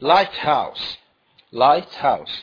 lighthouse. Lighthouse.